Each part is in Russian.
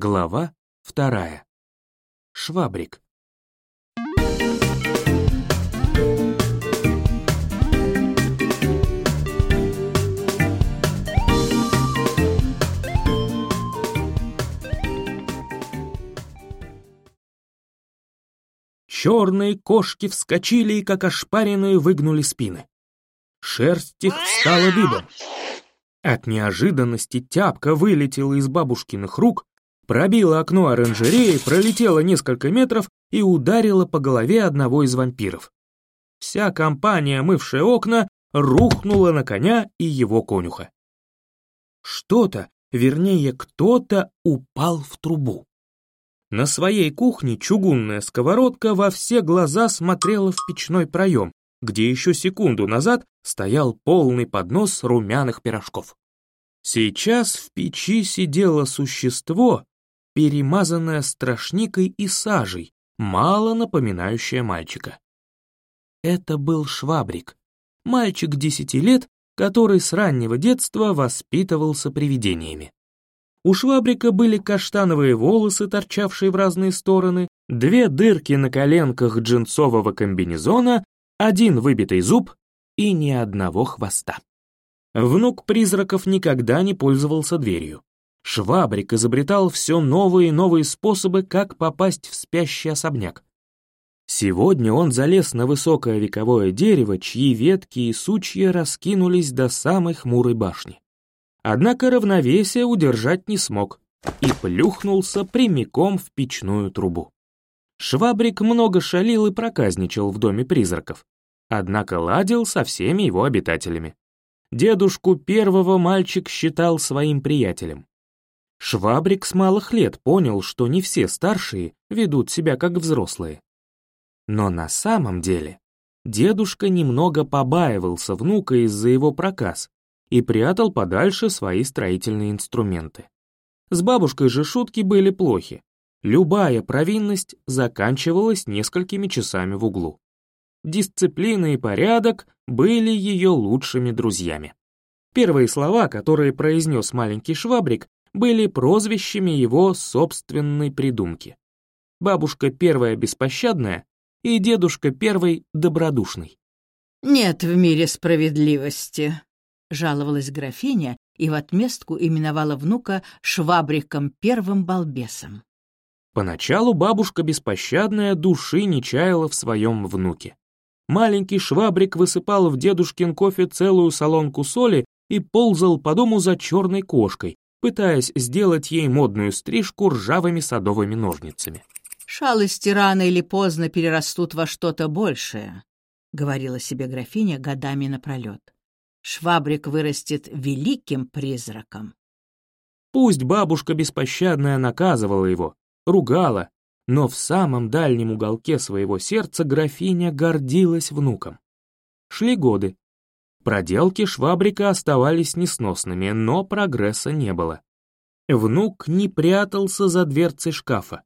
Глава вторая. Швабрик. Черные кошки вскочили и, как ошпаренные, выгнули спины. Шерсть их встала дыбом. От неожиданности тяпка вылетела из бабушкиных рук пробила окно оранжереи, пролетела несколько метров и ударила по голове одного из вампиров. Вся компания, мывшая окна, рухнула на коня и его конюха. Что-то, вернее, кто-то упал в трубу. На своей кухне чугунная сковородка во все глаза смотрела в печной проем, где еще секунду назад стоял полный поднос румяных пирожков. Сейчас в печи сидело существо, перемазанная страшникой и сажей, мало напоминающая мальчика. Это был Швабрик, мальчик десяти лет, который с раннего детства воспитывался привидениями. У Швабрика были каштановые волосы, торчавшие в разные стороны, две дырки на коленках джинсового комбинезона, один выбитый зуб и ни одного хвоста. Внук призраков никогда не пользовался дверью. Швабрик изобретал все новые и новые способы, как попасть в спящий особняк. Сегодня он залез на высокое вековое дерево, чьи ветки и сучья раскинулись до самой хмурой башни. Однако равновесие удержать не смог и плюхнулся прямиком в печную трубу. Швабрик много шалил и проказничал в доме призраков, однако ладил со всеми его обитателями. Дедушку первого мальчик считал своим приятелем. Швабрик с малых лет понял, что не все старшие ведут себя как взрослые. Но на самом деле дедушка немного побаивался внука из-за его проказ и прятал подальше свои строительные инструменты. С бабушкой же шутки были плохи. Любая провинность заканчивалась несколькими часами в углу. Дисциплина и порядок были ее лучшими друзьями. Первые слова, которые произнес маленький швабрик, были прозвищами его собственной придумки. Бабушка первая беспощадная и дедушка первый добродушный. «Нет в мире справедливости», — жаловалась графиня и в отместку именовала внука Швабриком первым балбесом. Поначалу бабушка беспощадная души не чаяла в своем внуке. Маленький швабрик высыпал в дедушкин кофе целую солонку соли и ползал по дому за черной кошкой, пытаясь сделать ей модную стрижку ржавыми садовыми ножницами. «Шалости рано или поздно перерастут во что-то большее», — говорила себе графиня годами напролет. «Швабрик вырастет великим призраком». Пусть бабушка беспощадная наказывала его, ругала, но в самом дальнем уголке своего сердца графиня гордилась внуком. Шли годы. Проделки Швабрика оставались несносными, но прогресса не было. Внук не прятался за дверцей шкафа,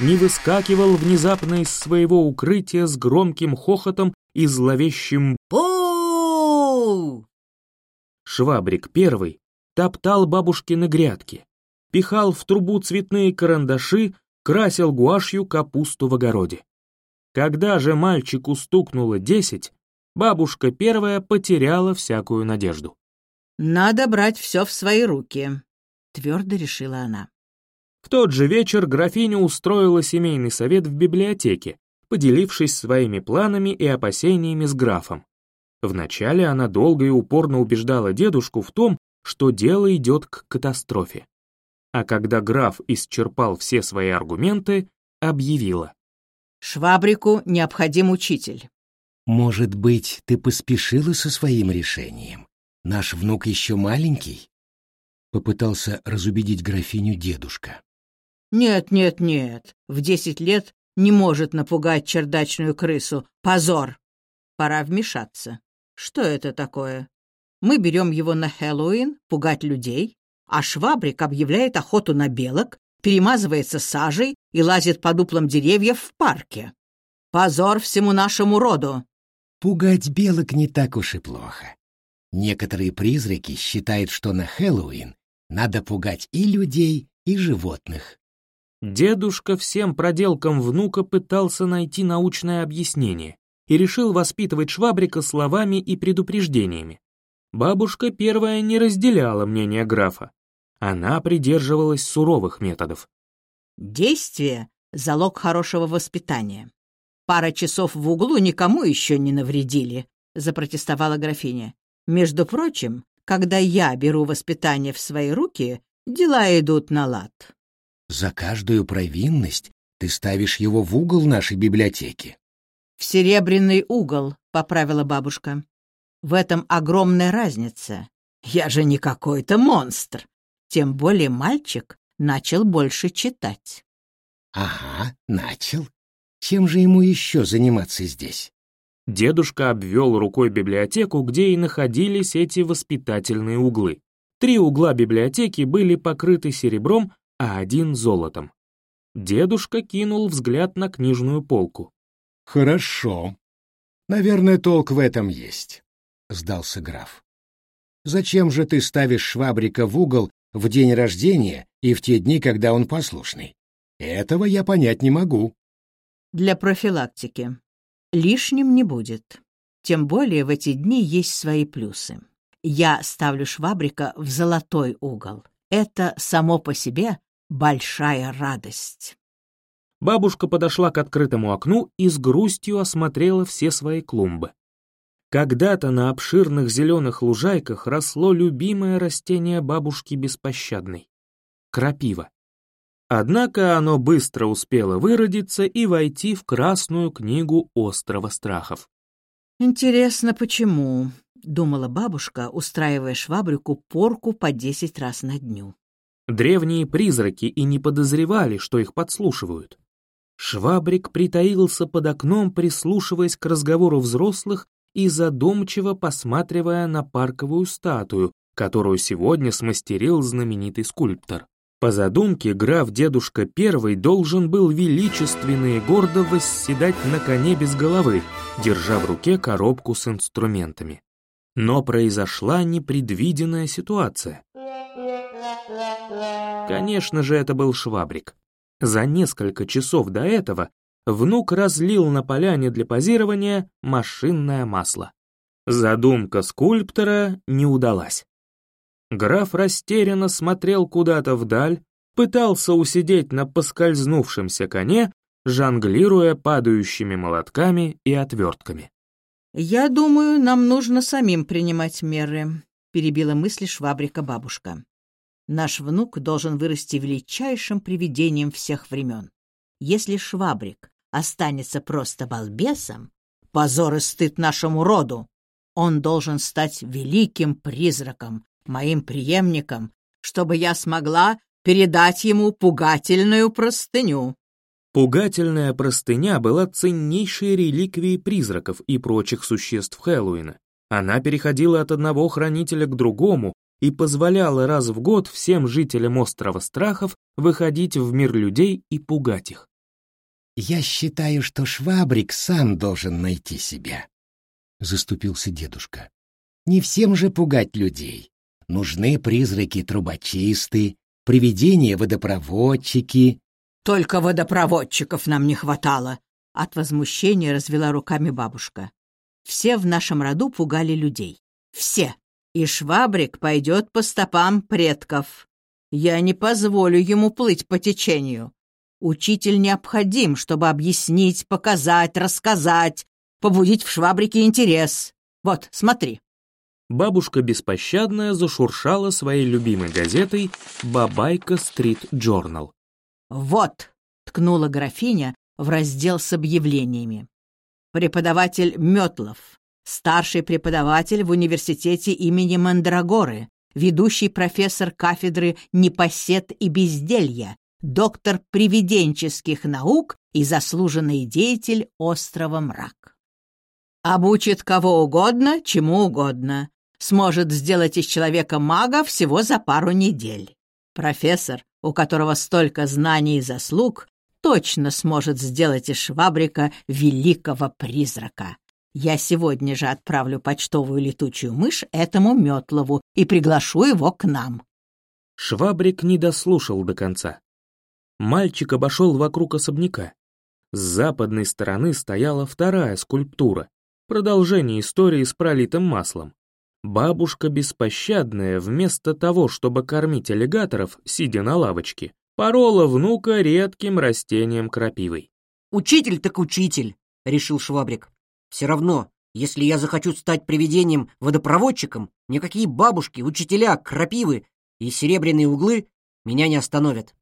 не выскакивал внезапно из своего укрытия с громким хохотом и зловещим «Пол!». Швабрик первый топтал бабушкины грядки, пихал в трубу цветные карандаши, красил гуашью капусту в огороде. Когда же мальчику стукнуло десять, бабушка первая потеряла всякую надежду. «Надо брать все в свои руки», — твердо решила она. В тот же вечер графиня устроила семейный совет в библиотеке, поделившись своими планами и опасениями с графом. Вначале она долго и упорно убеждала дедушку в том, что дело идет к катастрофе. А когда граф исчерпал все свои аргументы, объявила. «Швабрику необходим учитель. Может быть, ты поспешила со своим решением? Наш внук еще маленький? Попытался разубедить графиню дедушка. Нет, нет, нет. В десять лет не может напугать чердачную крысу. Позор! Пора вмешаться. Что это такое? Мы берем его на Хэллоуин, пугать людей, а швабрик объявляет охоту на белок, перемазывается сажей и лазит по дуплам деревьев в парке. Позор всему нашему роду! Пугать белок не так уж и плохо. Некоторые призраки считают, что на Хэллоуин надо пугать и людей, и животных. Дедушка всем проделкам внука пытался найти научное объяснение и решил воспитывать Швабрика словами и предупреждениями. Бабушка первая не разделяла мнение графа. Она придерживалась суровых методов. Действие — залог хорошего воспитания. Пара часов в углу никому еще не навредили», — запротестовала графиня. «Между прочим, когда я беру воспитание в свои руки, дела идут на лад». «За каждую провинность ты ставишь его в угол нашей библиотеки». «В серебряный угол», — поправила бабушка. «В этом огромная разница. Я же не какой-то монстр. Тем более мальчик начал больше читать». «Ага, начал. Чем же ему еще заниматься здесь? Дедушка обвел рукой библиотеку, где и находились эти воспитательные углы. Три угла библиотеки были покрыты серебром, а один — золотом. Дедушка кинул взгляд на книжную полку. «Хорошо. Наверное, толк в этом есть», — сдался граф. «Зачем же ты ставишь Швабрика в угол в день рождения и в те дни, когда он послушный? Этого я понять не могу» для профилактики. Лишним не будет. Тем более в эти дни есть свои плюсы. Я ставлю швабрика в золотой угол. Это само по себе большая радость. Бабушка подошла к открытому окну и с грустью осмотрела все свои клумбы. Когда-то на обширных зеленых лужайках росло любимое растение бабушки беспощадной — крапива. Однако оно быстро успело выродиться и войти в Красную книгу острова страхов. «Интересно, почему?» — думала бабушка, устраивая швабрику порку по десять раз на дню. Древние призраки и не подозревали, что их подслушивают. Швабрик притаился под окном, прислушиваясь к разговору взрослых и задумчиво посматривая на парковую статую, которую сегодня смастерил знаменитый скульптор. По задумке, граф-дедушка первый должен был величественно и гордо восседать на коне без головы, держа в руке коробку с инструментами. Но произошла непредвиденная ситуация. Конечно же, это был швабрик. За несколько часов до этого внук разлил на поляне для позирования машинное масло. Задумка скульптора не удалась. Граф растерянно смотрел куда-то вдаль, пытался усидеть на поскользнувшемся коне, жонглируя падающими молотками и отвертками. «Я думаю, нам нужно самим принимать меры», — перебила мысли швабрика бабушка. «Наш внук должен вырасти величайшим привидением всех времен. Если швабрик останется просто балбесом, позор и стыд нашему роду, он должен стать великим призраком, моим преемником, чтобы я смогла передать ему пугательную простыню». Пугательная простыня была ценнейшей реликвией призраков и прочих существ Хэллоуина. Она переходила от одного хранителя к другому и позволяла раз в год всем жителям острова страхов выходить в мир людей и пугать их. «Я считаю, что Швабрик сам должен найти себя», — заступился дедушка. «Не всем же пугать людей. Нужны призраки-трубочисты, привидения-водопроводчики. Только водопроводчиков нам не хватало. От возмущения развела руками бабушка. Все в нашем роду пугали людей. Все. И швабрик пойдет по стопам предков. Я не позволю ему плыть по течению. Учитель необходим, чтобы объяснить, показать, рассказать, побудить в швабрике интерес. Вот, смотри бабушка беспощадная зашуршала своей любимой газетой «Бабайка Стрит Джорнал». «Вот!» — ткнула графиня в раздел с объявлениями. «Преподаватель Метлов, старший преподаватель в университете имени Мандрагоры, ведущий профессор кафедры «Непосед и безделья», доктор привиденческих наук и заслуженный деятель острова Мрак. Обучит кого угодно, чему угодно сможет сделать из человека мага всего за пару недель. Профессор, у которого столько знаний и заслуг, точно сможет сделать из швабрика великого призрака. Я сегодня же отправлю почтовую летучую мышь этому Метлову и приглашу его к нам». Швабрик не дослушал до конца. Мальчик обошел вокруг особняка. С западной стороны стояла вторая скульптура, продолжение истории с пролитым маслом. Бабушка беспощадная, вместо того, чтобы кормить аллигаторов, сидя на лавочке, порола внука редким растением крапивой. «Учитель так учитель», — решил Швабрик. «Все равно, если я захочу стать привидением-водопроводчиком, никакие бабушки, учителя, крапивы и серебряные углы меня не остановят».